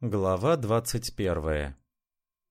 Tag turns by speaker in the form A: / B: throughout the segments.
A: Глава 21.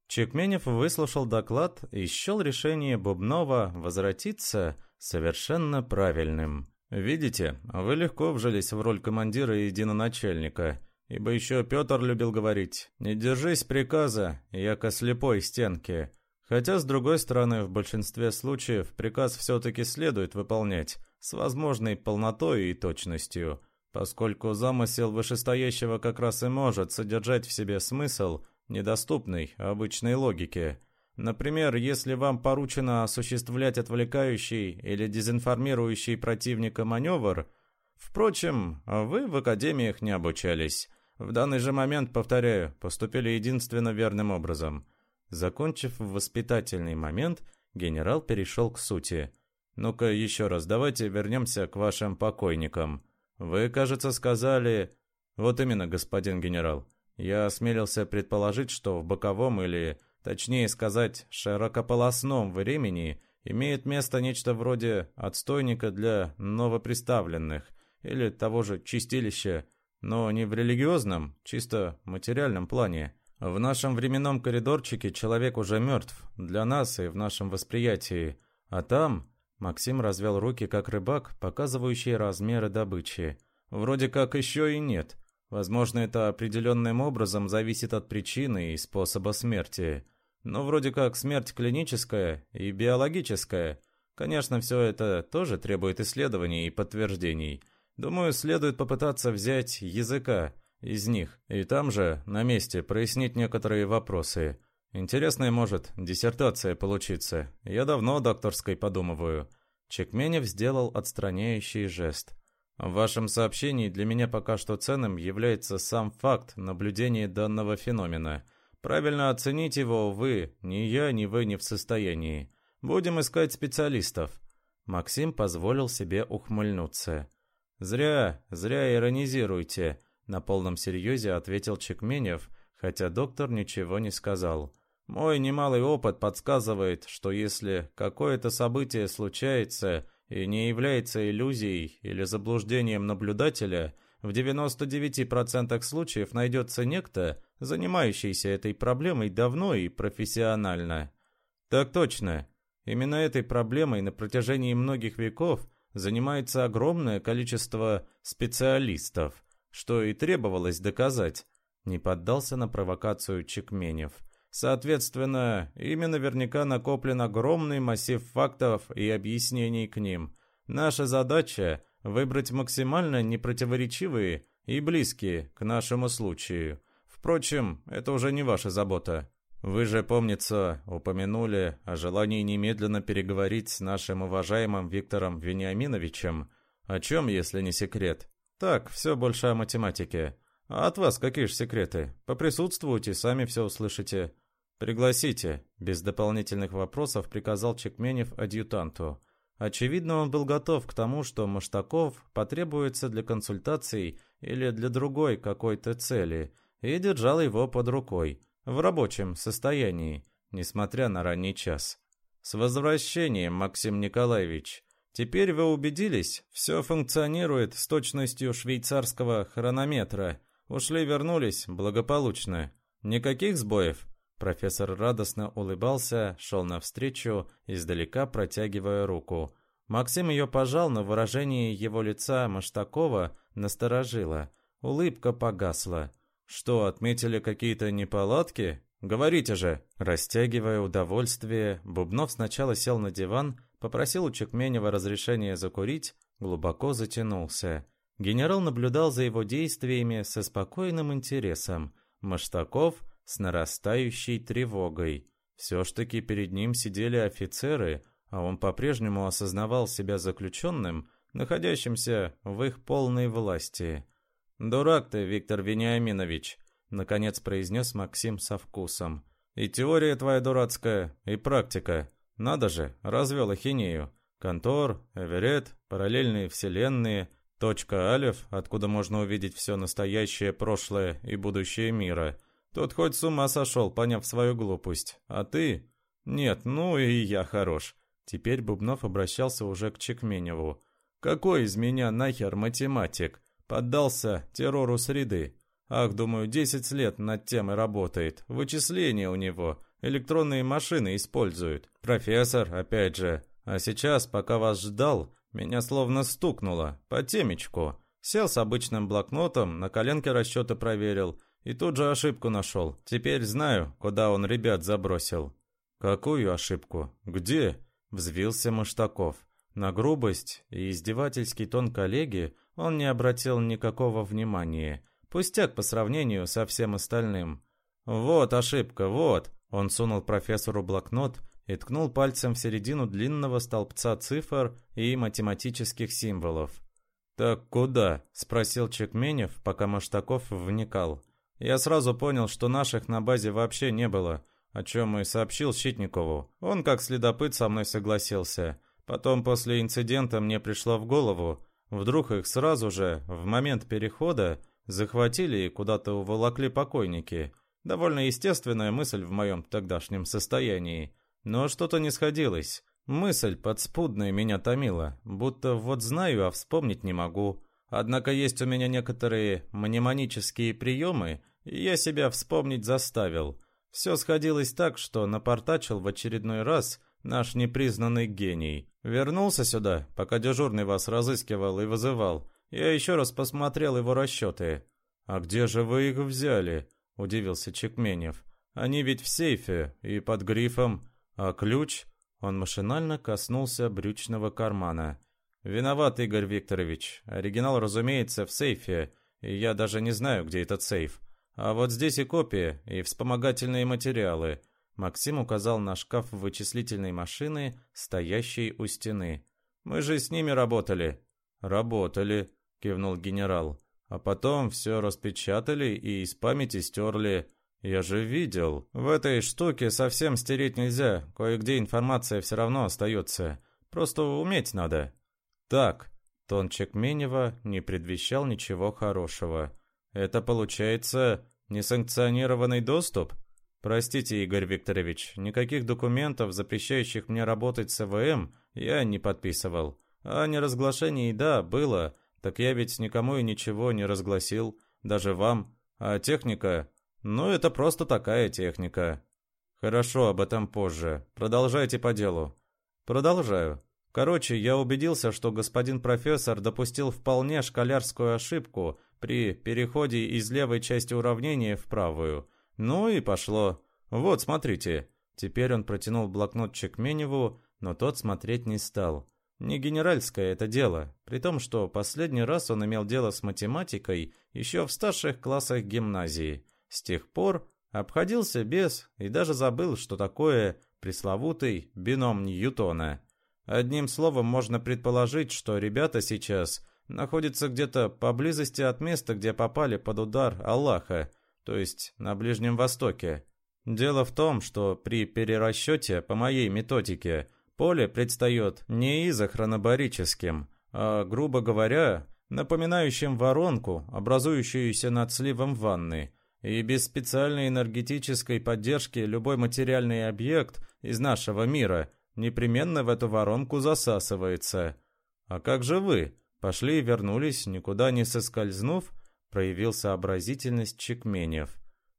A: Чекменев выслушал доклад и счел решение Бубнова возвратиться совершенно правильным. «Видите, вы легко вжились в роль командира и единоначальника, ибо еще Петр любил говорить «Не держись приказа, яко слепой стенки». Хотя, с другой стороны, в большинстве случаев приказ все-таки следует выполнять с возможной полнотой и точностью – поскольку замысел вышестоящего как раз и может содержать в себе смысл, недоступный обычной логике. Например, если вам поручено осуществлять отвлекающий или дезинформирующий противника маневр, впрочем, вы в академиях не обучались. В данный же момент, повторяю, поступили единственно верным образом. Закончив воспитательный момент, генерал перешел к сути. «Ну-ка еще раз, давайте вернемся к вашим покойникам». «Вы, кажется, сказали...» «Вот именно, господин генерал. Я осмелился предположить, что в боковом или, точнее сказать, широкополосном времени имеет место нечто вроде отстойника для новоприставленных или того же чистилища, но не в религиозном, чисто материальном плане. В нашем временном коридорчике человек уже мертв, для нас и в нашем восприятии, а там Максим развел руки, как рыбак, показывающий размеры добычи. Вроде как еще и нет. Возможно, это определенным образом зависит от причины и способа смерти. Но вроде как смерть клиническая и биологическая. Конечно, все это тоже требует исследований и подтверждений. Думаю, следует попытаться взять языка из них, и там же, на месте, прояснить некоторые вопросы. Интересная может диссертация получиться. Я давно о докторской подумываю. Чекменев сделал отстраняющий жест. В вашем сообщении для меня пока что ценным является сам факт наблюдения данного феномена. Правильно оценить его вы, ни я, ни вы не в состоянии. Будем искать специалистов. Максим позволил себе ухмыльнуться. Зря, зря иронизируете, на полном серьезе ответил Чекменев, хотя доктор ничего не сказал. Мой немалый опыт подсказывает, что если какое-то событие случается и не является иллюзией или заблуждением наблюдателя, в 99% случаев найдется некто, занимающийся этой проблемой давно и профессионально. Так точно. Именно этой проблемой на протяжении многих веков занимается огромное количество специалистов, что и требовалось доказать. Не поддался на провокацию Чекменев – Соответственно, ими наверняка накоплен огромный массив фактов и объяснений к ним. Наша задача – выбрать максимально непротиворечивые и близкие к нашему случаю. Впрочем, это уже не ваша забота. Вы же, помнится, упомянули о желании немедленно переговорить с нашим уважаемым Виктором Вениаминовичем. О чем, если не секрет? Так, все больше о математике. А от вас какие же секреты? Поприсутствуйте, сами все услышите. Пригласите, без дополнительных вопросов приказал Чекменев адъютанту. Очевидно, он был готов к тому, что Маштаков потребуется для консультаций или для другой какой-то цели, и держал его под рукой, в рабочем состоянии, несмотря на ранний час. «С возвращением, Максим Николаевич!» Теперь вы убедились, все функционирует с точностью швейцарского хронометра. Ушли-вернулись благополучно. Никаких сбоев? Профессор радостно улыбался, шел навстречу, издалека протягивая руку. Максим ее пожал, но выражение его лица Маштакова насторожило. Улыбка погасла. «Что, отметили какие-то неполадки? Говорите же!» Растягивая удовольствие, Бубнов сначала сел на диван, попросил у Чекменева разрешения закурить, глубоко затянулся. Генерал наблюдал за его действиями со спокойным интересом. Маштаков с нарастающей тревогой. Все ж таки перед ним сидели офицеры, а он по-прежнему осознавал себя заключенным, находящимся в их полной власти. «Дурак ты, Виктор Вениаминович», — наконец произнес Максим со вкусом. «И теория твоя дурацкая, и практика. Надо же, развел ахинею. Контор, Эверет, параллельные вселенные, точка Алиф, откуда можно увидеть все настоящее, прошлое и будущее мира». Тот хоть с ума сошел, поняв свою глупость. А ты? Нет, ну и я хорош. Теперь Бубнов обращался уже к Чекменеву. Какой из меня нахер математик? Поддался террору среды. Ах, думаю, 10 лет над темой работает. Вычисления у него. Электронные машины используют. Профессор, опять же. А сейчас, пока вас ждал, меня словно стукнуло. По темечку. Сел с обычным блокнотом, на коленке расчеты проверил. И тут же ошибку нашел. Теперь знаю, куда он ребят забросил. Какую ошибку? Где? Взвился Маштаков. На грубость и издевательский тон коллеги он не обратил никакого внимания. Пустяк по сравнению со всем остальным. «Вот ошибка, вот!» Он сунул профессору блокнот и ткнул пальцем в середину длинного столбца цифр и математических символов. «Так куда?» – спросил Чекменев, пока Маштаков вникал. Я сразу понял, что наших на базе вообще не было, о чем и сообщил Щитникову. Он как следопыт со мной согласился. Потом после инцидента мне пришло в голову, вдруг их сразу же, в момент перехода, захватили и куда-то уволокли покойники. Довольно естественная мысль в моем тогдашнем состоянии. Но что-то не сходилось. Мысль подспудная меня томила, будто вот знаю, а вспомнить не могу. Однако есть у меня некоторые мнемонические приемы, и я себя вспомнить заставил. Все сходилось так, что напортачил в очередной раз наш непризнанный гений. Вернулся сюда, пока дежурный вас разыскивал и вызывал. Я еще раз посмотрел его расчеты. «А где же вы их взяли?» – удивился Чекменев. «Они ведь в сейфе и под грифом. А ключ?» Он машинально коснулся брючного кармана. «Виноват, Игорь Викторович. Оригинал, разумеется, в сейфе, и я даже не знаю, где этот сейф. А вот здесь и копия, и вспомогательные материалы». Максим указал на шкаф вычислительной машины, стоящей у стены. «Мы же с ними работали». «Работали», — кивнул генерал. «А потом все распечатали и из памяти стерли. «Я же видел. В этой штуке совсем стереть нельзя. Кое-где информация все равно остается. Просто уметь надо». «Так». Тон Чекменева не предвещал ничего хорошего. «Это получается несанкционированный доступ?» «Простите, Игорь Викторович, никаких документов, запрещающих мне работать с ВМ, я не подписывал. А неразглашение, да, было, так я ведь никому и ничего не разгласил, даже вам. А техника, ну, это просто такая техника. Хорошо, об этом позже. Продолжайте по делу. Продолжаю. Короче, я убедился, что господин профессор допустил вполне школярскую ошибку при переходе из левой части уравнения в правую. Ну и пошло. Вот, смотрите. Теперь он протянул блокнотчик Меневу, но тот смотреть не стал. Не генеральское это дело, при том, что последний раз он имел дело с математикой еще в старших классах гимназии – с тех пор обходился без и даже забыл, что такое пресловутый бином Ньютона. Одним словом, можно предположить, что ребята сейчас находятся где-то поблизости от места, где попали под удар Аллаха, то есть на Ближнем Востоке. Дело в том, что при перерасчете по моей методике поле предстает не изохронобарическим, а, грубо говоря, напоминающим воронку, образующуюся над сливом ванны – и без специальной энергетической поддержки любой материальный объект из нашего мира непременно в эту воронку засасывается. А как же вы? Пошли и вернулись, никуда не соскользнув, проявил сообразительность Чекменев.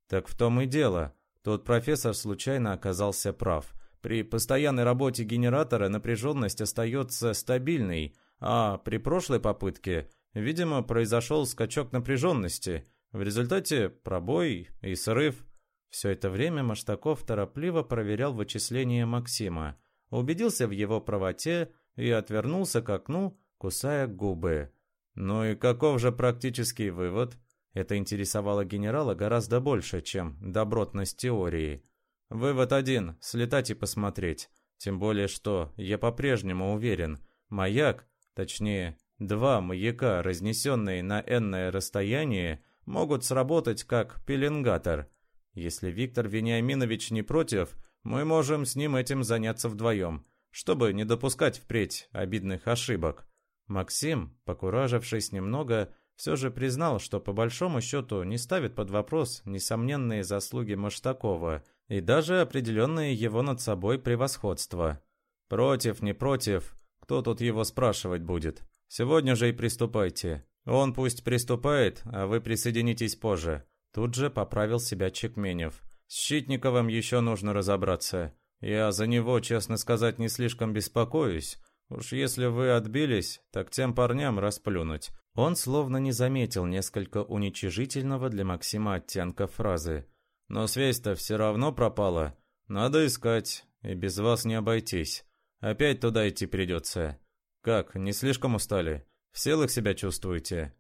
A: Так в том и дело. Тот профессор случайно оказался прав. При постоянной работе генератора напряженность остается стабильной, а при прошлой попытке, видимо, произошел скачок напряженности – в результате пробой и срыв. Все это время Маштаков торопливо проверял вычисления Максима, убедился в его правоте и отвернулся к окну, кусая губы. Ну и каков же практический вывод? Это интересовало генерала гораздо больше, чем добротность теории. Вывод один – слетать и посмотреть. Тем более, что я по-прежнему уверен, маяк, точнее, два маяка, разнесенные на энное расстояние, могут сработать как пеленгатор. Если Виктор Вениаминович не против, мы можем с ним этим заняться вдвоем, чтобы не допускать впредь обидных ошибок. Максим, покуражившись немного, все же признал, что по большому счету не ставит под вопрос несомненные заслуги Маштакова и даже определенное его над собой превосходство. Против, не против, кто тут его спрашивать будет? Сегодня же и приступайте. Он пусть приступает, а вы присоединитесь позже. Тут же поправил себя Чекменев. С Щитниковым еще нужно разобраться. Я за него, честно сказать, не слишком беспокоюсь. Уж если вы отбились, так тем парням расплюнуть. Он словно не заметил несколько уничижительного для Максима оттенка фразы. Но связь-то все равно пропала. Надо искать, и без вас не обойтись. Опять туда идти придется. Как, не слишком устали? В силах себя чувствуете?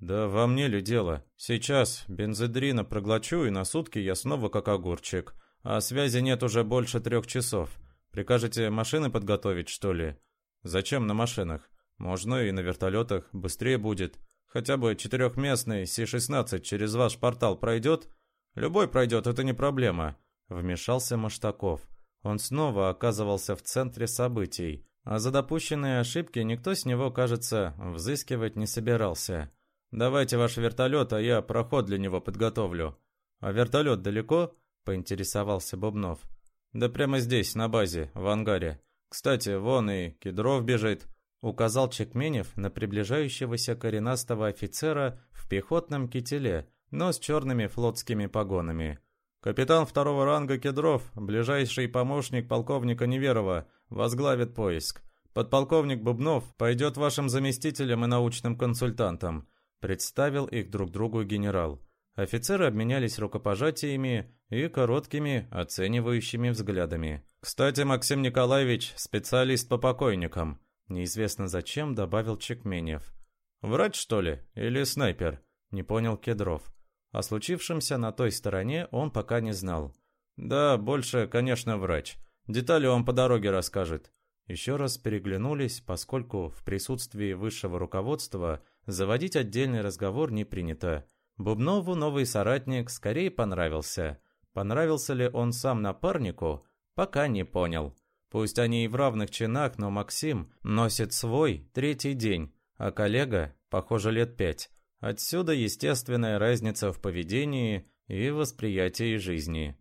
A: Да во мне ли дело? Сейчас бензодрина проглочу, и на сутки я снова как огурчик. А связи нет уже больше трех часов. Прикажете машины подготовить, что ли? Зачем на машинах? Можно и на вертолетах, быстрее будет. Хотя бы четырехместный Си-16 через ваш портал пройдет? Любой пройдет, это не проблема. Вмешался Маштаков. Он снова оказывался в центре событий, а за допущенные ошибки никто с него, кажется, взыскивать не собирался. «Давайте ваш вертолет, а я проход для него подготовлю». «А вертолет далеко?» – поинтересовался Бубнов. «Да прямо здесь, на базе, в ангаре. Кстати, вон и Кедров бежит», – указал Чекменев на приближающегося коренастого офицера в пехотном кителе, но с черными флотскими погонами. Капитан второго ранга Кедров, ближайший помощник полковника Неверова, возглавит поиск. Подполковник Бубнов пойдет вашим заместителем и научным консультантом. Представил их друг другу генерал. Офицеры обменялись рукопожатиями и короткими оценивающими взглядами. «Кстати, Максим Николаевич – специалист по покойникам», неизвестно зачем добавил Чекменев. «Врач, что ли? Или снайпер?» – не понял Кедров. О случившемся на той стороне он пока не знал. «Да, больше, конечно, врач. Детали он по дороге расскажет». Еще раз переглянулись, поскольку в присутствии высшего руководства заводить отдельный разговор не принято. Бубнову новый соратник скорее понравился. Понравился ли он сам напарнику, пока не понял. Пусть они и в равных чинах, но Максим носит свой третий день, а коллега, похоже, лет пять. Отсюда естественная разница в поведении и восприятии жизни.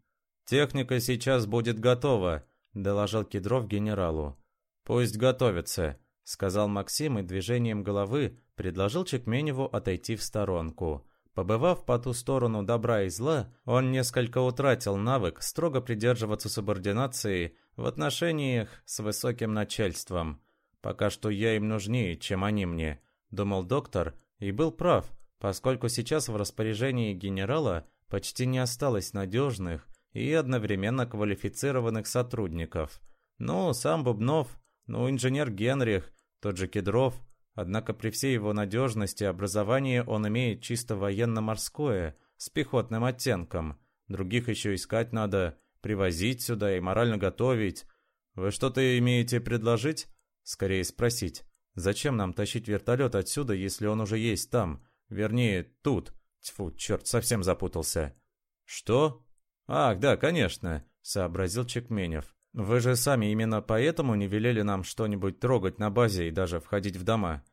A: «Техника сейчас будет готова», – доложил Кедров генералу. «Пусть готовится», – сказал Максим и движением головы предложил Чекменеву отойти в сторонку. Побывав по ту сторону добра и зла, он несколько утратил навык строго придерживаться субординации в отношениях с высоким начальством. «Пока что я им нужнее, чем они мне», – думал доктор, и был прав, поскольку сейчас в распоряжении генерала почти не осталось надежных и одновременно квалифицированных сотрудников. Ну, сам Бубнов, ну, инженер Генрих, тот же Кедров. Однако при всей его надежности образование он имеет чисто военно-морское, с пехотным оттенком. Других еще искать надо, привозить сюда и морально готовить. Вы что-то имеете предложить? Скорее спросить. Зачем нам тащить вертолет отсюда, если он уже есть там? Вернее, тут. Тьфу, черт, совсем запутался. Что? Ах, да, конечно, сообразил Чекменев. Вы же сами именно поэтому не велели нам что-нибудь трогать на базе и даже входить в дома.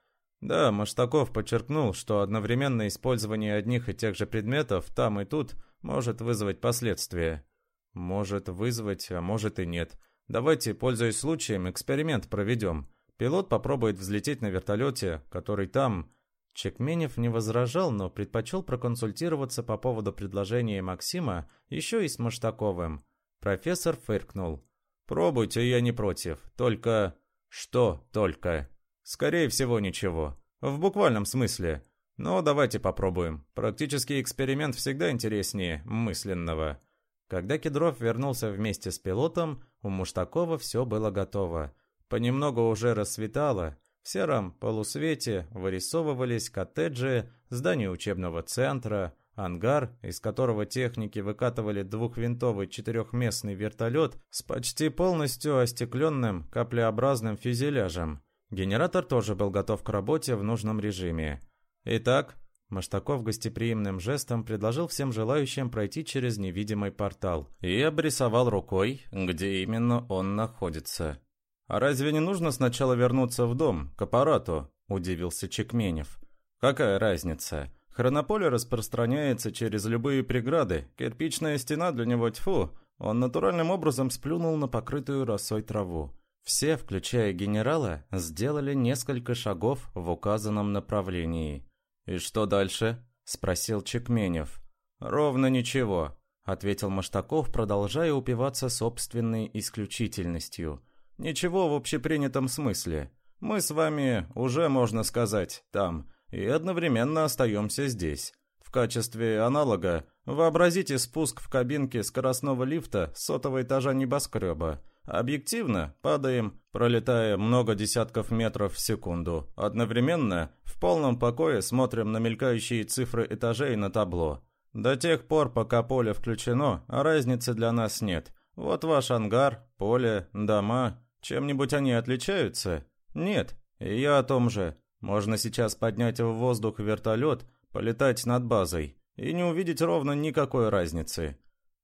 A: Да, Маштаков подчеркнул, что одновременное использование одних и тех же предметов там и тут может вызвать последствия. Может вызвать, а может и нет. Давайте, пользуясь случаем, эксперимент проведем. Пилот попробует взлететь на вертолете, который там... Чекменев не возражал, но предпочел проконсультироваться по поводу предложения Максима еще и с Маштаковым. Профессор фыркнул. «Пробуйте, я не против. Только...» «Что только?» «Скорее всего, ничего. В буквальном смысле. Но давайте попробуем. Практический эксперимент всегда интереснее мысленного». Когда Кедров вернулся вместе с пилотом, у Муштакова все было готово. Понемногу уже рассветало. В сером полусвете вырисовывались коттеджи, здание учебного центра, ангар, из которого техники выкатывали двухвинтовый четырехместный вертолет с почти полностью остекленным каплеобразным фюзеляжем. Генератор тоже был готов к работе в нужном режиме. Итак, Маштаков гостеприимным жестом предложил всем желающим пройти через невидимый портал и обрисовал рукой, где именно он находится. «А разве не нужно сначала вернуться в дом, к аппарату?» – удивился Чекменев. «Какая разница? Хронополе распространяется через любые преграды, кирпичная стена для него тьфу». Он натуральным образом сплюнул на покрытую росой траву. Все, включая генерала, сделали несколько шагов в указанном направлении. «И что дальше?» – спросил Чекменев. Ровно ничего, ответил Маштаков, продолжая упиваться собственной исключительностью. Ничего в общепринятом смысле. Мы с вами уже, можно сказать, там, и одновременно остаемся здесь. В качестве аналога вообразите спуск в кабинке скоростного лифта с сотого этажа небоскреба. Объективно падаем, пролетая много десятков метров в секунду. Одновременно в полном покое смотрим на мелькающие цифры этажей на табло. До тех пор, пока поле включено, разницы для нас нет. Вот ваш ангар, поле, дома. Чем-нибудь они отличаются? Нет. И я о том же. Можно сейчас поднять в воздух вертолет, полетать над базой и не увидеть ровно никакой разницы.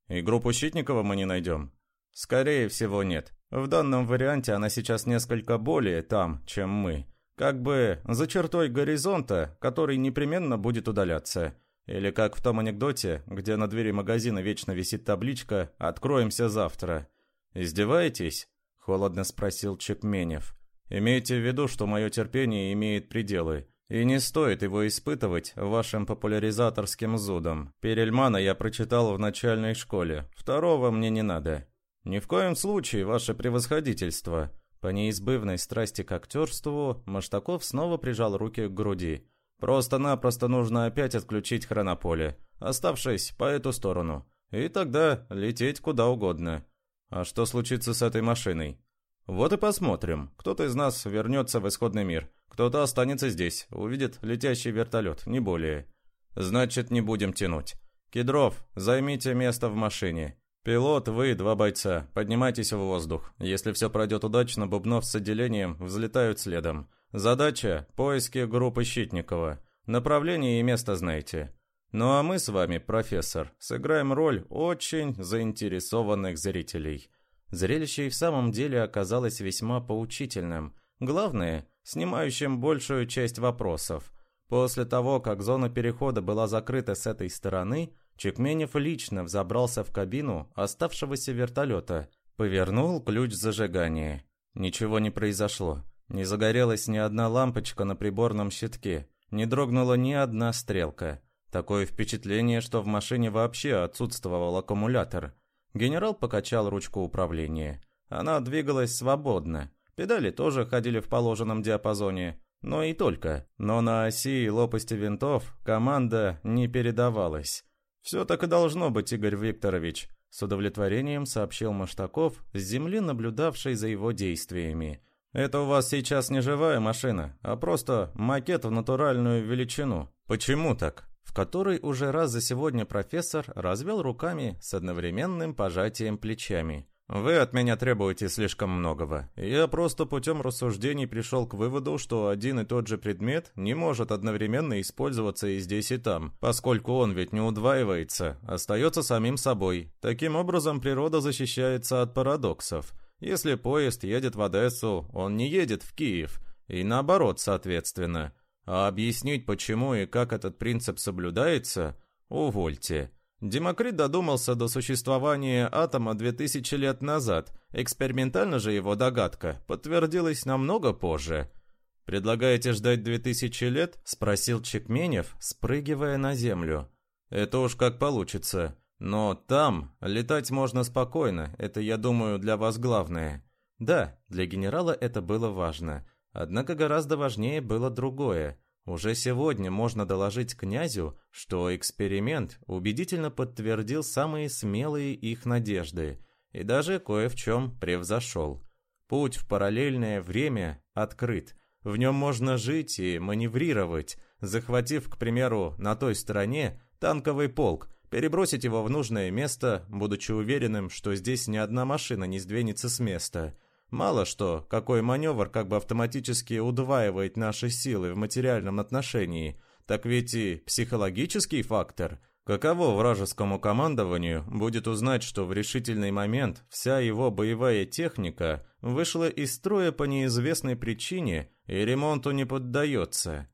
A: И группу Щитникова мы не найдем. Скорее всего, нет. В данном варианте она сейчас несколько более там, чем мы. Как бы за чертой горизонта, который непременно будет удаляться. Или как в том анекдоте, где на двери магазина вечно висит табличка «Откроемся завтра». «Издеваетесь?» – холодно спросил Чекменев. «Имейте в виду, что мое терпение имеет пределы, и не стоит его испытывать вашим популяризаторским зудом. Перельмана я прочитал в начальной школе, второго мне не надо. «Ни в коем случае, ваше превосходительство!» По неизбывной страсти к актерству Маштаков снова прижал руки к груди. «Просто-напросто нужно опять отключить хронополе, оставшись по эту сторону, и тогда лететь куда угодно. А что случится с этой машиной?» «Вот и посмотрим. Кто-то из нас вернется в исходный мир, кто-то останется здесь, увидит летящий вертолет, не более. Значит, не будем тянуть. Кедров, займите место в машине. «Пилот, вы, два бойца, поднимайтесь в воздух. Если все пройдет удачно, Бубнов с отделением взлетают следом. Задача – поиски группы Щитникова. Направление и место знаете. Ну а мы с вами, профессор, сыграем роль очень заинтересованных зрителей». Зрелище и в самом деле оказалось весьма поучительным. Главное – снимающим большую часть вопросов. После того, как зона перехода была закрыта с этой стороны – Чекменев лично взобрался в кабину оставшегося вертолета, повернул ключ зажигания. Ничего не произошло. Не загорелась ни одна лампочка на приборном щитке, не дрогнула ни одна стрелка. Такое впечатление, что в машине вообще отсутствовал аккумулятор. Генерал покачал ручку управления. Она двигалась свободно. Педали тоже ходили в положенном диапазоне. Но и только. Но на оси и лопасти винтов команда не передавалась. «Все так и должно быть, Игорь Викторович», — с удовлетворением сообщил Маштаков, с земли наблюдавший за его действиями. «Это у вас сейчас не живая машина, а просто макет в натуральную величину. Почему так?» В который уже раз за сегодня профессор развел руками с одновременным пожатием плечами. Вы от меня требуете слишком многого. Я просто путем рассуждений пришел к выводу, что один и тот же предмет не может одновременно использоваться и здесь, и там, поскольку он ведь не удваивается, остается самим собой. Таким образом, природа защищается от парадоксов. Если поезд едет в Одессу, он не едет в Киев, и наоборот, соответственно. А объяснить, почему и как этот принцип соблюдается, увольте. Демокрит додумался до существования атома 2000 лет назад. Экспериментально же его догадка подтвердилась намного позже. «Предлагаете ждать 2000 лет?» – спросил Чекменев, спрыгивая на землю. «Это уж как получится. Но там летать можно спокойно, это, я думаю, для вас главное». Да, для генерала это было важно. Однако гораздо важнее было другое – уже сегодня можно доложить князю, что эксперимент убедительно подтвердил самые смелые их надежды и даже кое в чем превзошел. Путь в параллельное время открыт. В нем можно жить и маневрировать, захватив, к примеру, на той стороне танковый полк, перебросить его в нужное место, будучи уверенным, что здесь ни одна машина не сдвинется с места – Мало что, какой маневр как бы автоматически удваивает наши силы в материальном отношении, так ведь и психологический фактор. Каково вражескому командованию будет узнать, что в решительный момент вся его боевая техника вышла из строя по неизвестной причине и ремонту не поддается?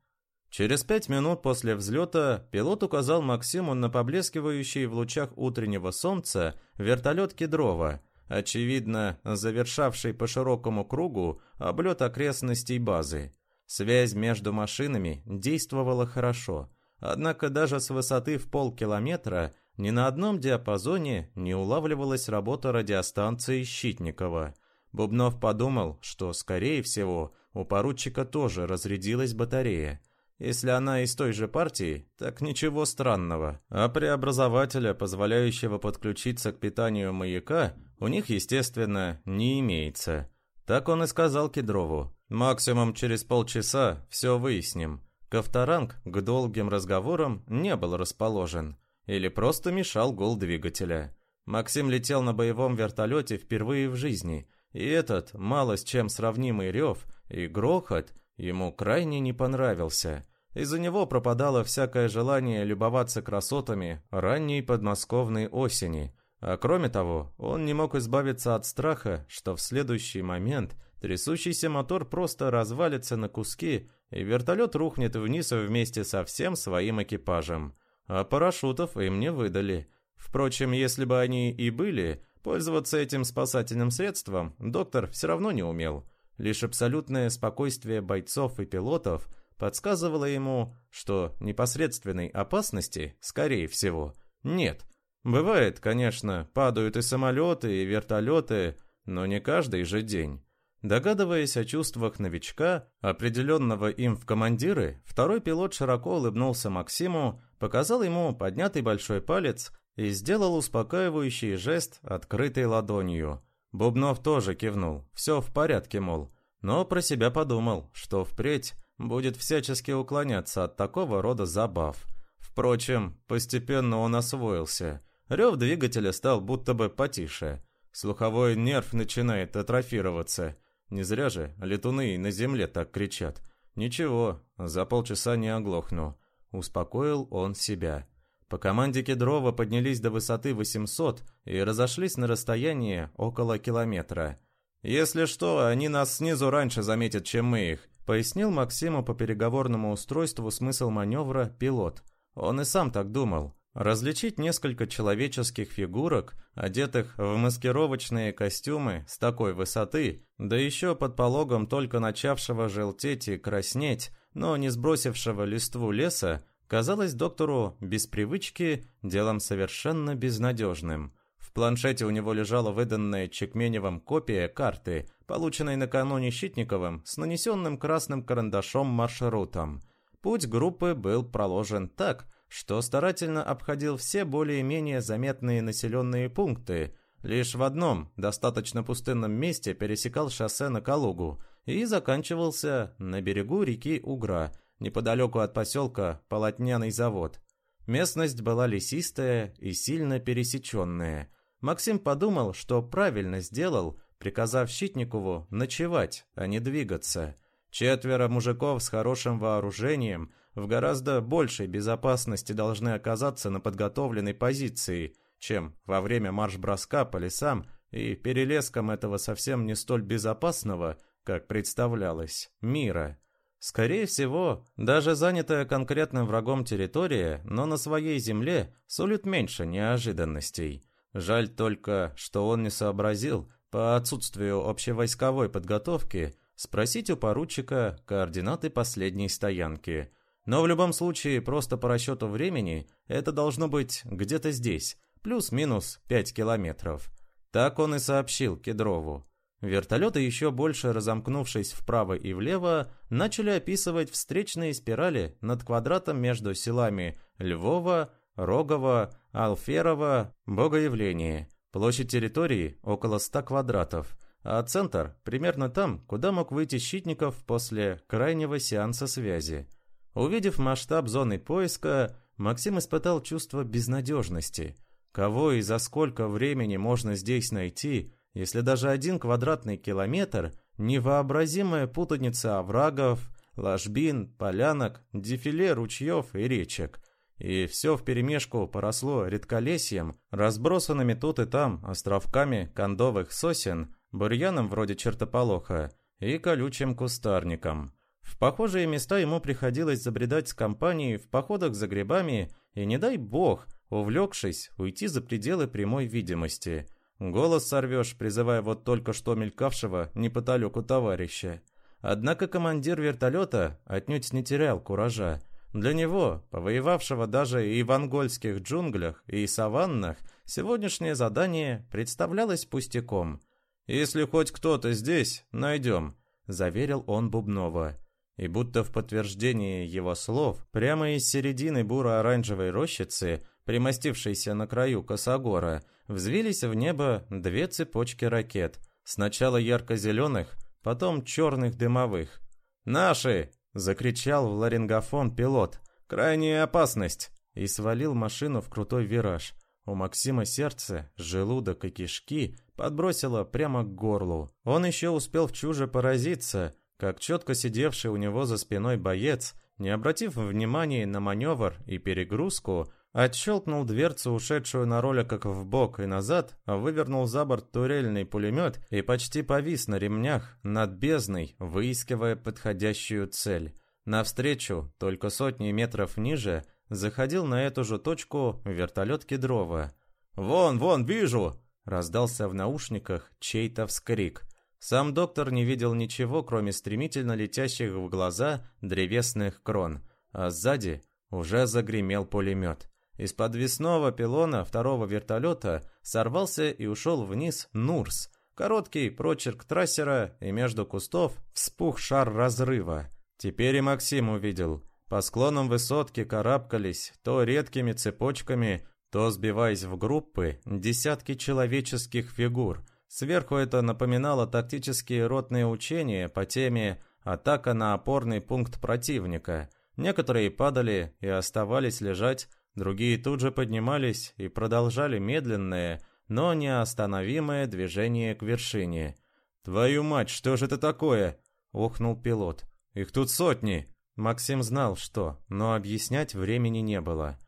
A: Через пять минут после взлета пилот указал Максиму на поблескивающий в лучах утреннего солнца вертолет Кедрова – очевидно, завершавший по широкому кругу облет окрестностей базы. Связь между машинами действовала хорошо. Однако даже с высоты в полкилометра ни на одном диапазоне не улавливалась работа радиостанции Щитникова. Бубнов подумал, что, скорее всего, у поручика тоже разрядилась батарея. Если она из той же партии, так ничего странного. А преобразователя, позволяющего подключиться к питанию маяка, у них, естественно, не имеется. Так он и сказал Кедрову. Максимум через полчаса все выясним. Ковторанг к долгим разговорам не был расположен. Или просто мешал гул двигателя. Максим летел на боевом вертолете впервые в жизни, и этот, мало с чем сравнимый рев и грохот – Ему крайне не понравился. Из-за него пропадало всякое желание любоваться красотами ранней подмосковной осени. А кроме того, он не мог избавиться от страха, что в следующий момент трясущийся мотор просто развалится на куски, и вертолет рухнет вниз вместе со всем своим экипажем. А парашютов им не выдали. Впрочем, если бы они и были, пользоваться этим спасательным средством доктор все равно не умел. Лишь абсолютное спокойствие бойцов и пилотов подсказывало ему, что непосредственной опасности, скорее всего, нет. Бывает, конечно, падают и самолеты, и вертолеты, но не каждый же день. Догадываясь о чувствах новичка, определенного им в командиры, второй пилот широко улыбнулся Максиму, показал ему поднятый большой палец и сделал успокаивающий жест открытой ладонью – Бубнов тоже кивнул, все в порядке, мол, но про себя подумал, что впредь будет всячески уклоняться от такого рода забав. Впрочем, постепенно он освоился. Рев двигателя стал будто бы потише. Слуховой нерв начинает атрофироваться. Не зря же летуны на земле так кричат. Ничего, за полчаса не оглохну. Успокоил он себя. По команде Кедрова поднялись до высоты 800 и разошлись на расстояние около километра. «Если что, они нас снизу раньше заметят, чем мы их», пояснил Максиму по переговорному устройству смысл маневра пилот. Он и сам так думал. Различить несколько человеческих фигурок, одетых в маскировочные костюмы с такой высоты, да еще под пологом только начавшего желтеть и краснеть, но не сбросившего листву леса, казалось доктору без привычки делом совершенно безнадежным. В планшете у него лежала выданная Чекменевым копия карты, полученной накануне Щитниковым с нанесенным красным карандашом маршрутом. Путь группы был проложен так, что старательно обходил все более-менее заметные населенные пункты, лишь в одном, достаточно пустынном месте пересекал шоссе на Калугу и заканчивался на берегу реки Угра – неподалеку от поселка Полотняный завод. Местность была лесистая и сильно пересеченная. Максим подумал, что правильно сделал, приказав Щитникову ночевать, а не двигаться. Четверо мужиков с хорошим вооружением в гораздо большей безопасности должны оказаться на подготовленной позиции, чем во время марш-броска по лесам и перелескам этого совсем не столь безопасного, как представлялось, мира. Скорее всего, даже занятая конкретным врагом территория, но на своей земле, сулит меньше неожиданностей. Жаль только, что он не сообразил, по отсутствию общевойсковой подготовки, спросить у поручика координаты последней стоянки. Но в любом случае, просто по расчету времени, это должно быть где-то здесь, плюс-минус 5 километров. Так он и сообщил Кедрову. Вертолеты, еще больше разомкнувшись вправо и влево, начали описывать встречные спирали над квадратом между селами Львова, Рогово, Алферово, Богоявление. Площадь территории около 100 квадратов, а центр примерно там, куда мог выйти Щитников после крайнего сеанса связи. Увидев масштаб зоны поиска, Максим испытал чувство безнадежности. Кого и за сколько времени можно здесь найти – если даже один квадратный километр – невообразимая путаница оврагов, ложбин, полянок, дефиле ручьев и речек. И все вперемешку поросло редколесьем, разбросанными тут и там островками кондовых сосен, бурьяном вроде чертополоха и колючим кустарником. В похожие места ему приходилось забредать с компанией в походах за грибами и, не дай бог, увлекшись, уйти за пределы прямой видимости – Голос сорвешь, призывая вот только что мелькавшего неподалеку товарища. Однако командир вертолета отнюдь не терял куража. Для него, повоевавшего даже и в ангольских джунглях, и саваннах, сегодняшнее задание представлялось пустяком. «Если хоть кто-то здесь, найдем», — заверил он Бубнова. И будто в подтверждение его слов, прямо из середины буро-оранжевой рощицы, примостившейся на краю косогора, взвились в небо две цепочки ракет, сначала ярко-зеленых, потом черных дымовых. «Наши!» — закричал в ларингофон пилот. «Крайняя опасность!» и свалил машину в крутой вираж. У Максима сердце, желудок и кишки подбросило прямо к горлу. Он еще успел в чуже поразиться, как четко сидевший у него за спиной боец, не обратив внимания на маневр и перегрузку, отщелкнул дверцу, ушедшую на роля как в бок и назад, вывернул за борт турельный пулемет и почти повис на ремнях над бездной, выискивая подходящую цель. Навстречу, только сотни метров ниже, заходил на эту же точку вертолет Кедрова. «Вон, вон, вижу!» — раздался в наушниках чей-то вскрик. Сам доктор не видел ничего, кроме стремительно летящих в глаза древесных крон, а сзади уже загремел пулемет. Из подвесного пилона второго вертолета сорвался и ушел вниз Нурс. Короткий прочерк трассера, и между кустов вспух шар разрыва. Теперь и Максим увидел. По склонам высотки карабкались то редкими цепочками, то сбиваясь в группы десятки человеческих фигур – Сверху это напоминало тактические ротные учения по теме «Атака на опорный пункт противника». Некоторые падали и оставались лежать, другие тут же поднимались и продолжали медленное, но неостановимое движение к вершине. «Твою мать, что же это такое?» — ухнул пилот. «Их тут сотни!» Максим знал, что, но объяснять времени не было.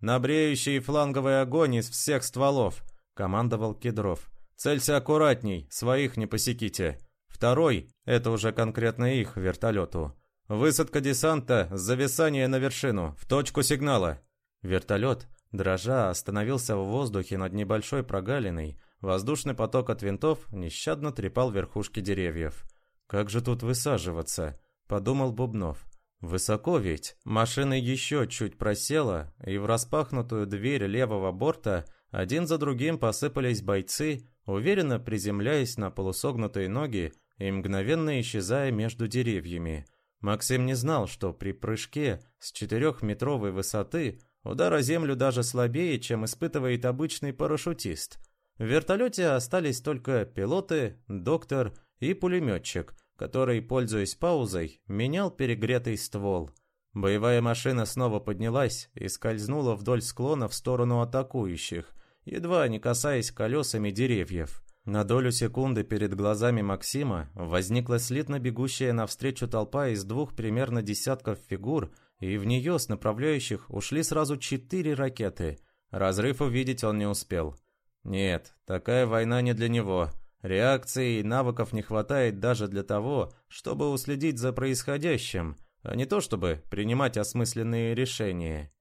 A: «На бреющий фланговый огонь из всех стволов!» — командовал Кедров. Цельте аккуратней, своих не посеките. Второй, это уже конкретно их вертолету. Высадка десанта, зависание на вершину, в точку сигнала. Вертолет, дрожа, остановился в воздухе над небольшой прогалиной. Воздушный поток от винтов нещадно трепал верхушки деревьев. «Как же тут высаживаться?» – подумал Бубнов. «Высоко ведь?» Машина еще чуть просела, и в распахнутую дверь левого борта один за другим посыпались бойцы, уверенно приземляясь на полусогнутые ноги и мгновенно исчезая между деревьями. Максим не знал, что при прыжке с четырехметровой высоты удар о землю даже слабее, чем испытывает обычный парашютист. В вертолете остались только пилоты, доктор и пулеметчик, который, пользуясь паузой, менял перегретый ствол. Боевая машина снова поднялась и скользнула вдоль склона в сторону атакующих, едва не касаясь колесами деревьев. На долю секунды перед глазами Максима возникла слитно бегущая навстречу толпа из двух примерно десятков фигур, и в нее с направляющих ушли сразу четыре ракеты. Разрыв увидеть он не успел. Нет, такая война не для него. Реакции и навыков не хватает даже для того, чтобы уследить за происходящим, а не то чтобы принимать осмысленные решения.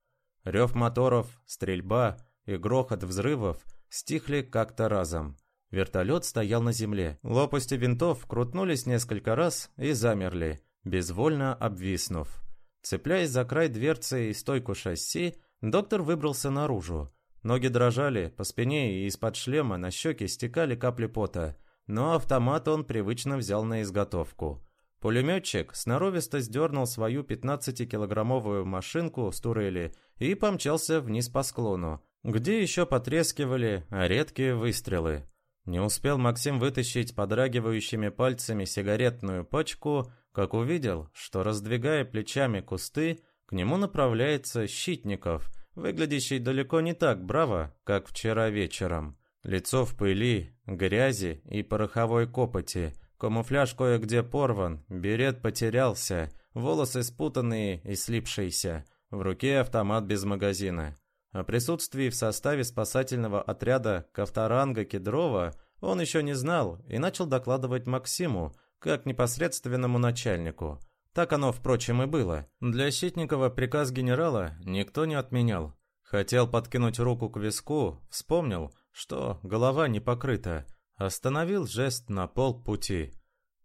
A: Рев моторов, стрельба, и грохот взрывов стихли как-то разом. Вертолет стоял на земле. Лопасти винтов крутнулись несколько раз и замерли, безвольно обвиснув. Цепляясь за край дверцы и стойку шасси, доктор выбрался наружу. Ноги дрожали, по спине и из-под шлема на щеки стекали капли пота, но автомат он привычно взял на изготовку. Пулеметчик сноровисто сдернул свою 15-килограммовую машинку с турели и помчался вниз по склону, где еще потрескивали редкие выстрелы. Не успел Максим вытащить подрагивающими пальцами сигаретную пачку, как увидел, что, раздвигая плечами кусты, к нему направляется Щитников, выглядящий далеко не так браво, как вчера вечером. Лицо в пыли, грязи и пороховой копоти, камуфляж кое-где порван, берет потерялся, волосы спутанные и слипшиеся, в руке автомат без магазина. О присутствии в составе спасательного отряда Ковторанга Кедрова он еще не знал и начал докладывать Максиму, как непосредственному начальнику. Так оно, впрочем, и было. Для Щитникова приказ генерала никто не отменял. Хотел подкинуть руку к виску, вспомнил, что голова не покрыта. Остановил жест на полпути.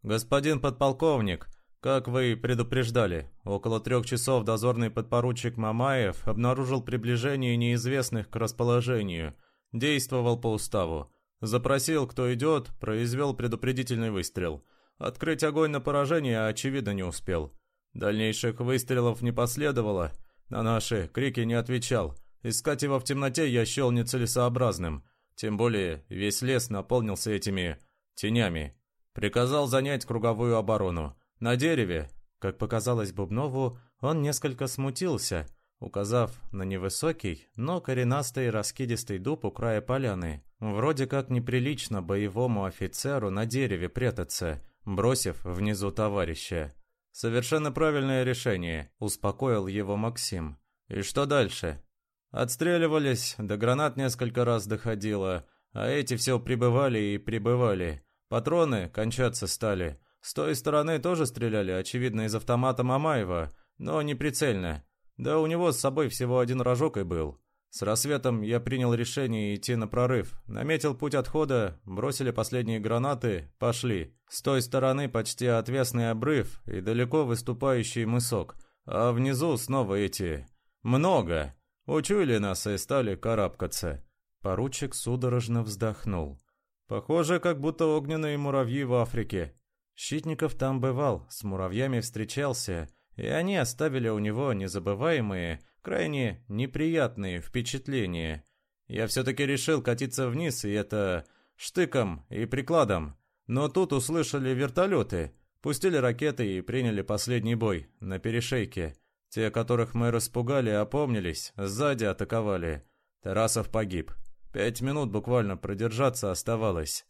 A: «Господин подполковник, Как вы предупреждали, около трех часов дозорный подпоручик Мамаев обнаружил приближение неизвестных к расположению. Действовал по уставу. Запросил, кто идет, произвел предупредительный выстрел. Открыть огонь на поражение, очевидно, не успел. Дальнейших выстрелов не последовало. На наши крики не отвечал. Искать его в темноте я счел нецелесообразным. Тем более весь лес наполнился этими тенями. Приказал занять круговую оборону. На дереве, как показалось Бубнову, он несколько смутился, указав на невысокий, но коренастый раскидистый дуб у края поляны. Вроде как неприлично боевому офицеру на дереве прятаться, бросив внизу товарища. «Совершенно правильное решение», — успокоил его Максим. «И что дальше?» Отстреливались, до гранат несколько раз доходило, а эти все прибывали и прибывали. Патроны кончаться стали. С той стороны тоже стреляли, очевидно, из автомата Мамаева, но не прицельно. Да у него с собой всего один рожок и был. С рассветом я принял решение идти на прорыв. Наметил путь отхода, бросили последние гранаты, пошли. С той стороны почти отвесный обрыв и далеко выступающий мысок. А внизу снова эти... Много. Учуяли нас и стали карабкаться. Поручик судорожно вздохнул. Похоже, как будто огненные муравьи в Африке. Щитников там бывал, с муравьями встречался, и они оставили у него незабываемые, крайне неприятные впечатления. Я все-таки решил катиться вниз, и это штыком и прикладом. Но тут услышали вертолеты, пустили ракеты и приняли последний бой на перешейке. Те, которых мы распугали, опомнились, сзади атаковали. Тарасов погиб. Пять минут буквально продержаться оставалось.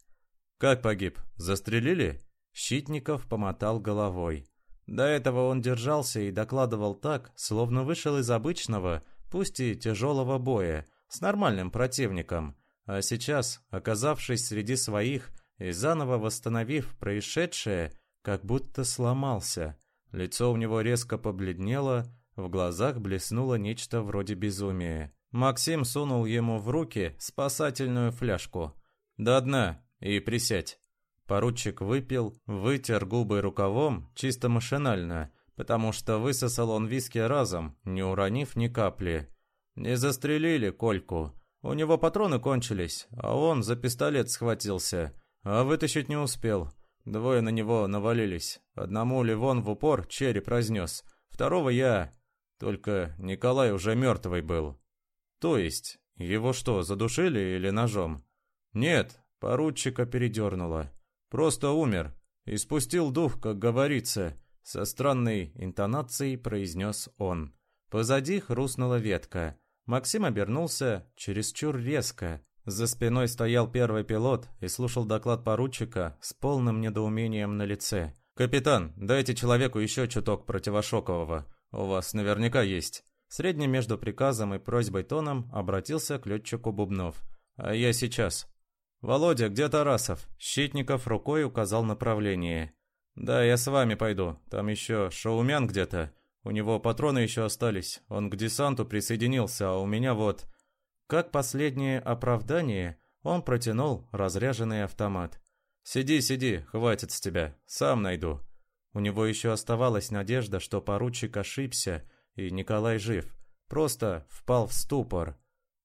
A: Как погиб? Застрелили? Щитников помотал головой. До этого он держался и докладывал так, словно вышел из обычного, пусть и тяжелого боя, с нормальным противником, а сейчас, оказавшись среди своих и заново восстановив происшедшее, как будто сломался. Лицо у него резко побледнело, в глазах блеснуло нечто вроде безумия. Максим сунул ему в руки спасательную фляжку. «До дна и присядь». Поручик выпил, вытер губы рукавом, чисто машинально, потому что высосал он виски разом, не уронив ни капли. Не застрелили Кольку. У него патроны кончились, а он за пистолет схватился, а вытащить не успел. Двое на него навалились. Одному Ливон в упор череп разнес, второго я. Только Николай уже мертвый был. То есть, его что, задушили или ножом? Нет, поручика передернуло. Просто умер. И спустил дух, как говорится. Со странной интонацией произнес он. Позади хрустнула ветка. Максим обернулся чересчур резко. За спиной стоял первый пилот и слушал доклад поручика с полным недоумением на лице. «Капитан, дайте человеку еще чуток противошокового. У вас наверняка есть». Средним между приказом и просьбой тоном обратился к летчику Бубнов. «А я сейчас». «Володя, где Тарасов?» Щитников рукой указал направление. «Да, я с вами пойду. Там еще Шаумян где-то. У него патроны еще остались. Он к десанту присоединился, а у меня вот...» Как последнее оправдание, он протянул разряженный автомат. «Сиди, сиди, хватит с тебя. Сам найду». У него еще оставалась надежда, что поручик ошибся, и Николай жив. Просто впал в ступор.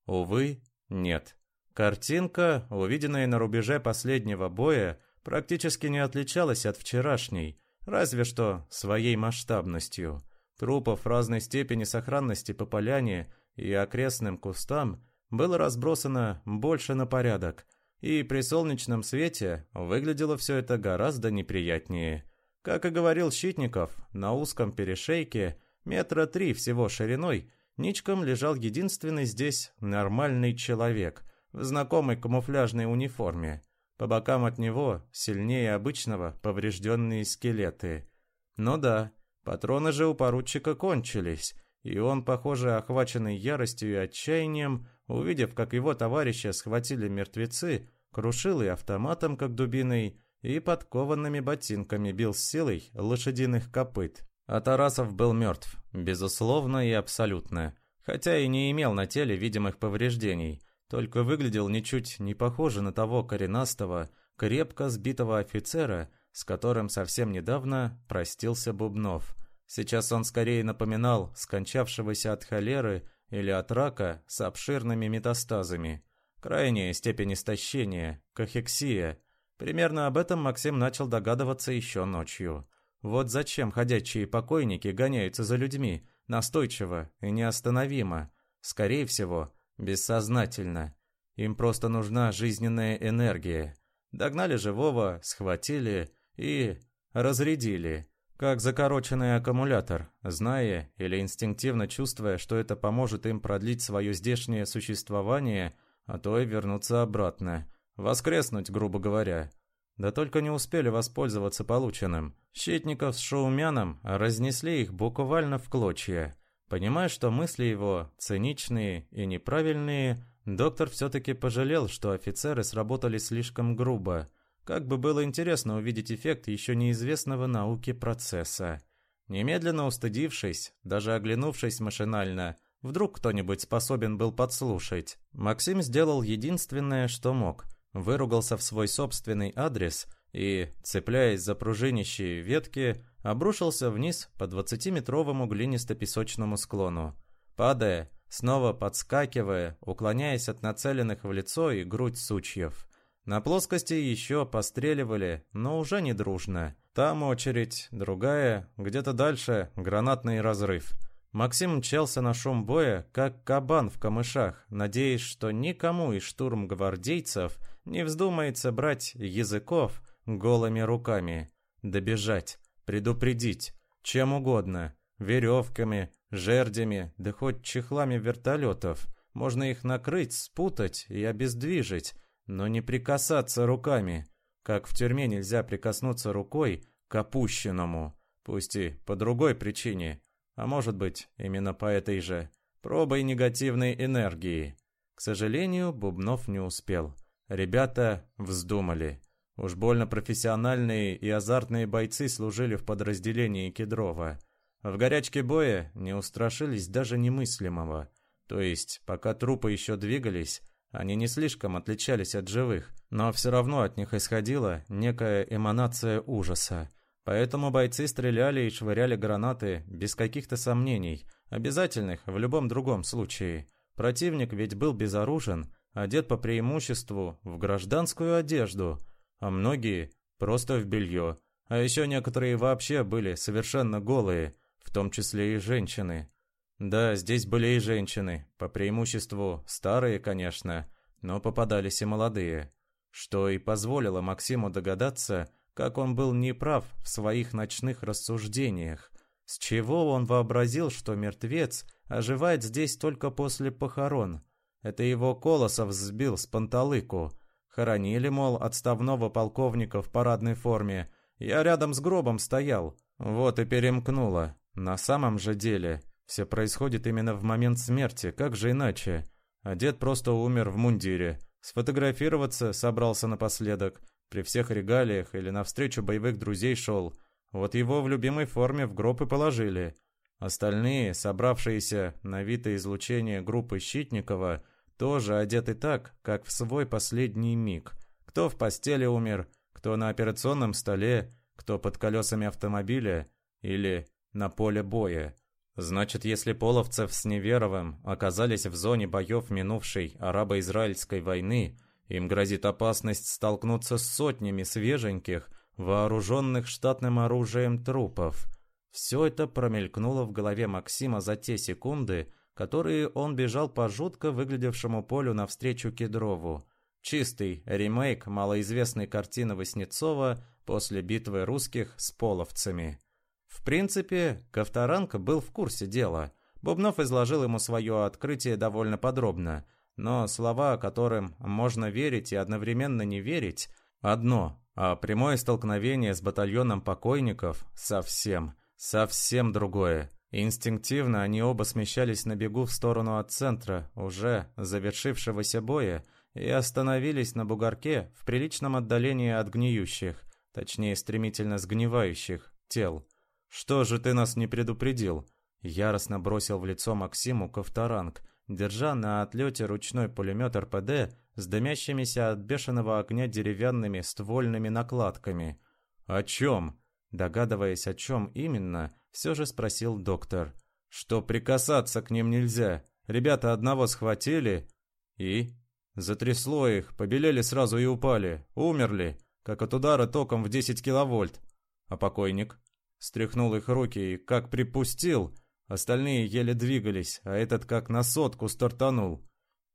A: Увы, нет. Картинка, увиденная на рубеже последнего боя, практически не отличалась от вчерашней, разве что своей масштабностью. Трупов разной степени сохранности по поляне и окрестным кустам было разбросано больше на порядок, и при солнечном свете выглядело все это гораздо неприятнее. Как и говорил Щитников, на узком перешейке, метра три всего шириной, ничком лежал единственный здесь нормальный человек – в знакомой камуфляжной униформе. По бокам от него, сильнее обычного, поврежденные скелеты. Ну да, патроны же у поручика кончились, и он, похоже, охваченный яростью и отчаянием, увидев, как его товарища схватили мертвецы, крушил и автоматом, как дубиной, и подкованными ботинками бил с силой лошадиных копыт. А Тарасов был мертв, безусловно и абсолютно, хотя и не имел на теле видимых повреждений – только выглядел ничуть не похоже на того коренастого, крепко сбитого офицера, с которым совсем недавно простился Бубнов. Сейчас он скорее напоминал скончавшегося от холеры или от рака с обширными метастазами. Крайняя степень истощения, кахексия. Примерно об этом Максим начал догадываться еще ночью. Вот зачем ходячие покойники гоняются за людьми, настойчиво и неостановимо. Скорее всего, бессознательно. Им просто нужна жизненная энергия. Догнали живого, схватили и разрядили, как закороченный аккумулятор, зная или инстинктивно чувствуя, что это поможет им продлить свое здешнее существование, а то и вернуться обратно. Воскреснуть, грубо говоря. Да только не успели воспользоваться полученным. Щитников с Шаумяном разнесли их буквально в клочья. Понимая, что мысли его циничные и неправильные, доктор все-таки пожалел, что офицеры сработали слишком грубо. Как бы было интересно увидеть эффект еще неизвестного науке процесса. Немедленно устыдившись, даже оглянувшись машинально, вдруг кто-нибудь способен был подслушать, Максим сделал единственное, что мог. Выругался в свой собственный адрес и, цепляясь за пружинищие ветки, обрушился вниз по 20-метровому глинисто-песочному склону. Падая, снова подскакивая, уклоняясь от нацеленных в лицо и грудь сучьев. На плоскости еще постреливали, но уже не дружно. Там очередь, другая, где-то дальше гранатный разрыв. Максим мчался на шум боя, как кабан в камышах, надеясь, что никому из штурмгвардейцев не вздумается брать языков голыми руками. Добежать, предупредить, чем угодно, веревками, жердями, да хоть чехлами вертолетов. Можно их накрыть, спутать и обездвижить, но не прикасаться руками, как в тюрьме нельзя прикоснуться рукой к опущенному, пусть и по другой причине, а может быть, именно по этой же, пробой негативной энергии. К сожалению, Бубнов не успел. Ребята вздумали. Уж больно профессиональные и азартные бойцы служили в подразделении Кедрова. В горячке боя не устрашились даже немыслимого. То есть, пока трупы еще двигались, они не слишком отличались от живых, но все равно от них исходила некая эманация ужаса. Поэтому бойцы стреляли и швыряли гранаты без каких-то сомнений, обязательных в любом другом случае. Противник ведь был безоружен, одет по преимуществу в гражданскую одежду, а многие просто в белье. А еще некоторые вообще были совершенно голые, в том числе и женщины. Да, здесь были и женщины, по преимуществу старые, конечно, но попадались и молодые, что и позволило Максиму догадаться, как он был неправ в своих ночных рассуждениях, с чего он вообразил, что мертвец оживает здесь только после похорон. Это его Колосов сбил с панталыку. Хоронили, мол, отставного полковника в парадной форме. Я рядом с гробом стоял. Вот и перемкнуло. На самом же деле все происходит именно в момент смерти, как же иначе? А дед просто умер в мундире. Сфотографироваться собрался напоследок. При всех регалиях или навстречу боевых друзей шел. Вот его в любимой форме в гроб и положили. Остальные, собравшиеся на излучение группы Щитникова, тоже одеты так, как в свой последний миг. Кто в постели умер, кто на операционном столе, кто под колесами автомобиля или на поле боя. Значит, если Половцев с Неверовым оказались в зоне боев минувшей арабо-израильской войны, им грозит опасность столкнуться с сотнями свеженьких, вооруженных штатным оружием трупов. Все это промелькнуло в голове Максима за те секунды, которые он бежал по жутко выглядевшему полю навстречу Кедрову. Чистый ремейк малоизвестной картины Васнецова после битвы русских с половцами. В принципе, Ковторанг был в курсе дела. Бубнов изложил ему свое открытие довольно подробно, но слова, которым можно верить и одновременно не верить, одно, а прямое столкновение с батальоном покойников совсем, совсем другое. Инстинктивно они оба смещались на бегу в сторону от центра, уже завершившегося боя, и остановились на бугорке в приличном отдалении от гниющих, точнее стремительно сгнивающих, тел. «Что же ты нас не предупредил?» Яростно бросил в лицо Максиму Ковторанг, держа на отлете ручной пулемет РПД с дымящимися от бешеного огня деревянными ствольными накладками. «О чем?» Догадываясь, о чем именно, все же спросил доктор. «Что прикасаться к ним нельзя. Ребята одного схватили и...» Затрясло их, побелели сразу и упали. Умерли, как от удара током в 10 киловольт. А покойник? Стряхнул их руки и, как припустил, остальные еле двигались, а этот как на сотку стартанул.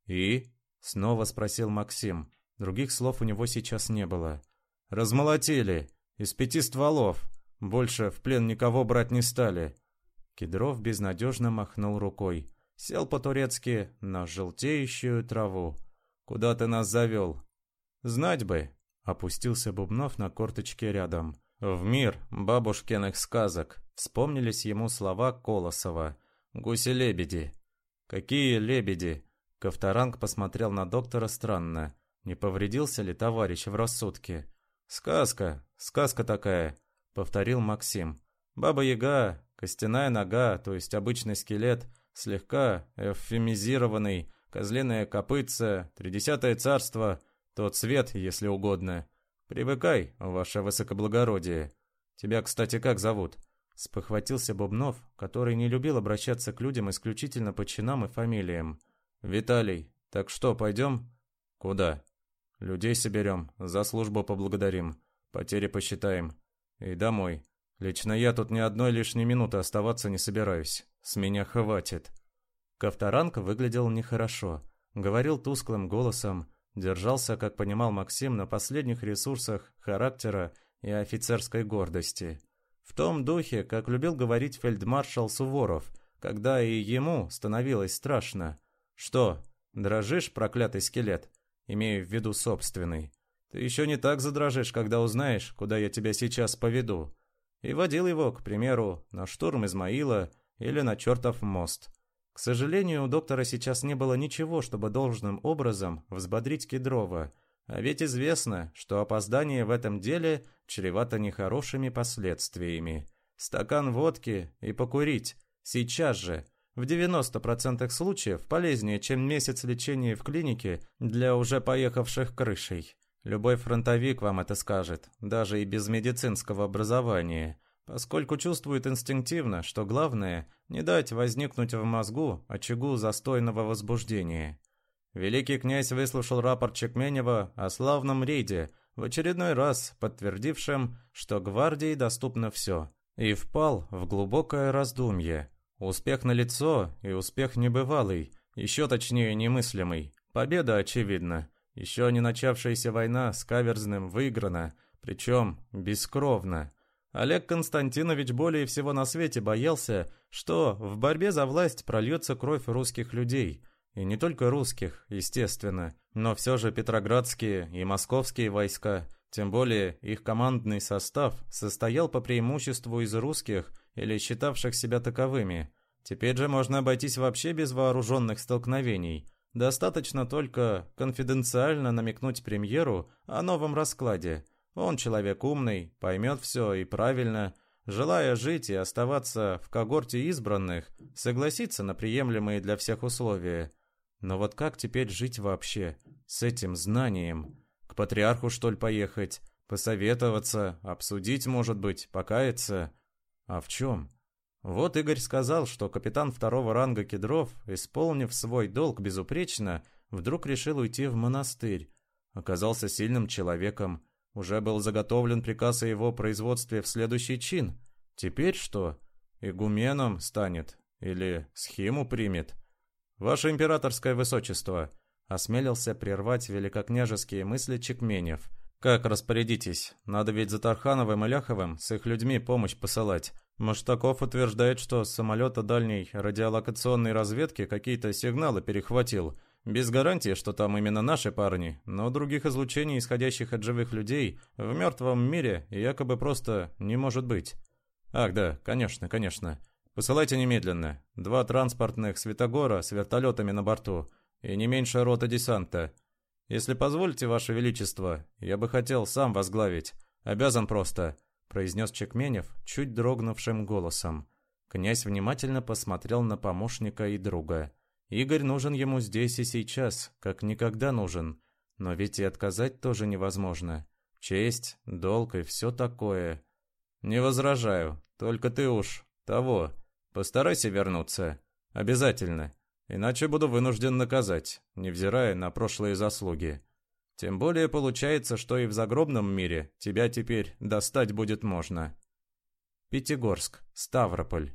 A: «И?» — снова спросил Максим. Других слов у него сейчас не было. «Размолотили. Из пяти стволов. Больше в плен никого брать не стали». Кедров безнадежно махнул рукой. Сел по-турецки на желтеющую траву. «Куда ты нас завел?» «Знать бы!» — опустился Бубнов на корточке рядом. В мир бабушкиных сказок вспомнились ему слова Колосова. «Гуси-лебеди». «Какие лебеди?» Ковторанг посмотрел на доктора странно. Не повредился ли товарищ в рассудке? «Сказка, сказка такая», — повторил Максим. «Баба-яга, костяная нога, то есть обычный скелет, слегка эвфемизированный, козлиное копытце, тридесятое царство, тот цвет, если угодно. «Привыкай, ваше высокоблагородие. Тебя, кстати, как зовут?» Спохватился Бубнов, который не любил обращаться к людям исключительно по чинам и фамилиям. «Виталий, так что, пойдем?» «Куда?» «Людей соберем, за службу поблагодарим, потери посчитаем. И домой. Лично я тут ни одной лишней минуты оставаться не собираюсь. С меня хватит». Ковторанг выглядел нехорошо. Говорил тусклым голосом, Держался, как понимал Максим, на последних ресурсах характера и офицерской гордости. В том духе, как любил говорить фельдмаршал Суворов, когда и ему становилось страшно. «Что, дрожишь, проклятый скелет?» Имею в виду собственный. «Ты еще не так задрожишь, когда узнаешь, куда я тебя сейчас поведу». И водил его, к примеру, на штурм Измаила или на чертов мост – к сожалению, у доктора сейчас не было ничего, чтобы должным образом взбодрить Кедрова, а ведь известно, что опоздание в этом деле чревато нехорошими последствиями. Стакан водки и покурить. Сейчас же. В 90% случаев полезнее, чем месяц лечения в клинике для уже поехавших крышей. Любой фронтовик вам это скажет, даже и без медицинского образования поскольку чувствует инстинктивно, что главное – не дать возникнуть в мозгу очагу застойного возбуждения. Великий князь выслушал рапорт Чекменева о славном рейде, в очередной раз подтвердившем, что гвардии доступно все, и впал в глубокое раздумье. Успех налицо и успех небывалый, еще точнее немыслимый. Победа очевидна. Еще не начавшаяся война с Каверзным выиграна, причем бескровно – Олег Константинович более всего на свете боялся, что в борьбе за власть прольется кровь русских людей. И не только русских, естественно, но все же петроградские и московские войска, тем более их командный состав состоял по преимуществу из русских или считавших себя таковыми. Теперь же можно обойтись вообще без вооруженных столкновений. Достаточно только конфиденциально намекнуть премьеру о новом раскладе – он человек умный, поймет все и правильно, желая жить и оставаться в когорте избранных, согласится на приемлемые для всех условия. Но вот как теперь жить вообще с этим знанием? К патриарху, что ли, поехать? Посоветоваться, обсудить, может быть, покаяться? А в чем? Вот Игорь сказал, что капитан второго ранга Кедров, исполнив свой долг безупречно, вдруг решил уйти в монастырь. Оказался сильным человеком, уже был заготовлен приказ о его производстве в следующий чин. Теперь что? Игуменом станет? Или схему примет? Ваше императорское высочество, осмелился прервать великокняжеские мысли Чекменев. Как распорядитесь? Надо ведь за Тархановым и Ляховым с их людьми помощь посылать. Маштаков утверждает, что с самолета дальней радиолокационной разведки какие-то сигналы перехватил – без гарантии, что там именно наши парни, но других излучений, исходящих от живых людей, в мертвом мире якобы просто не может быть. Ах, да, конечно, конечно. Посылайте немедленно. Два транспортных Светогора с вертолетами на борту и не меньше рота десанта. Если позволите, Ваше Величество, я бы хотел сам возглавить. Обязан просто, произнес Чекменев чуть дрогнувшим голосом. Князь внимательно посмотрел на помощника и друга. Игорь нужен ему здесь и сейчас, как никогда нужен. Но ведь и отказать тоже невозможно. Честь, долг и все такое. Не возражаю, только ты уж того. Постарайся вернуться. Обязательно. Иначе буду вынужден наказать, невзирая на прошлые заслуги. Тем более получается, что и в загробном мире тебя теперь достать будет можно. Пятигорск, Ставрополь.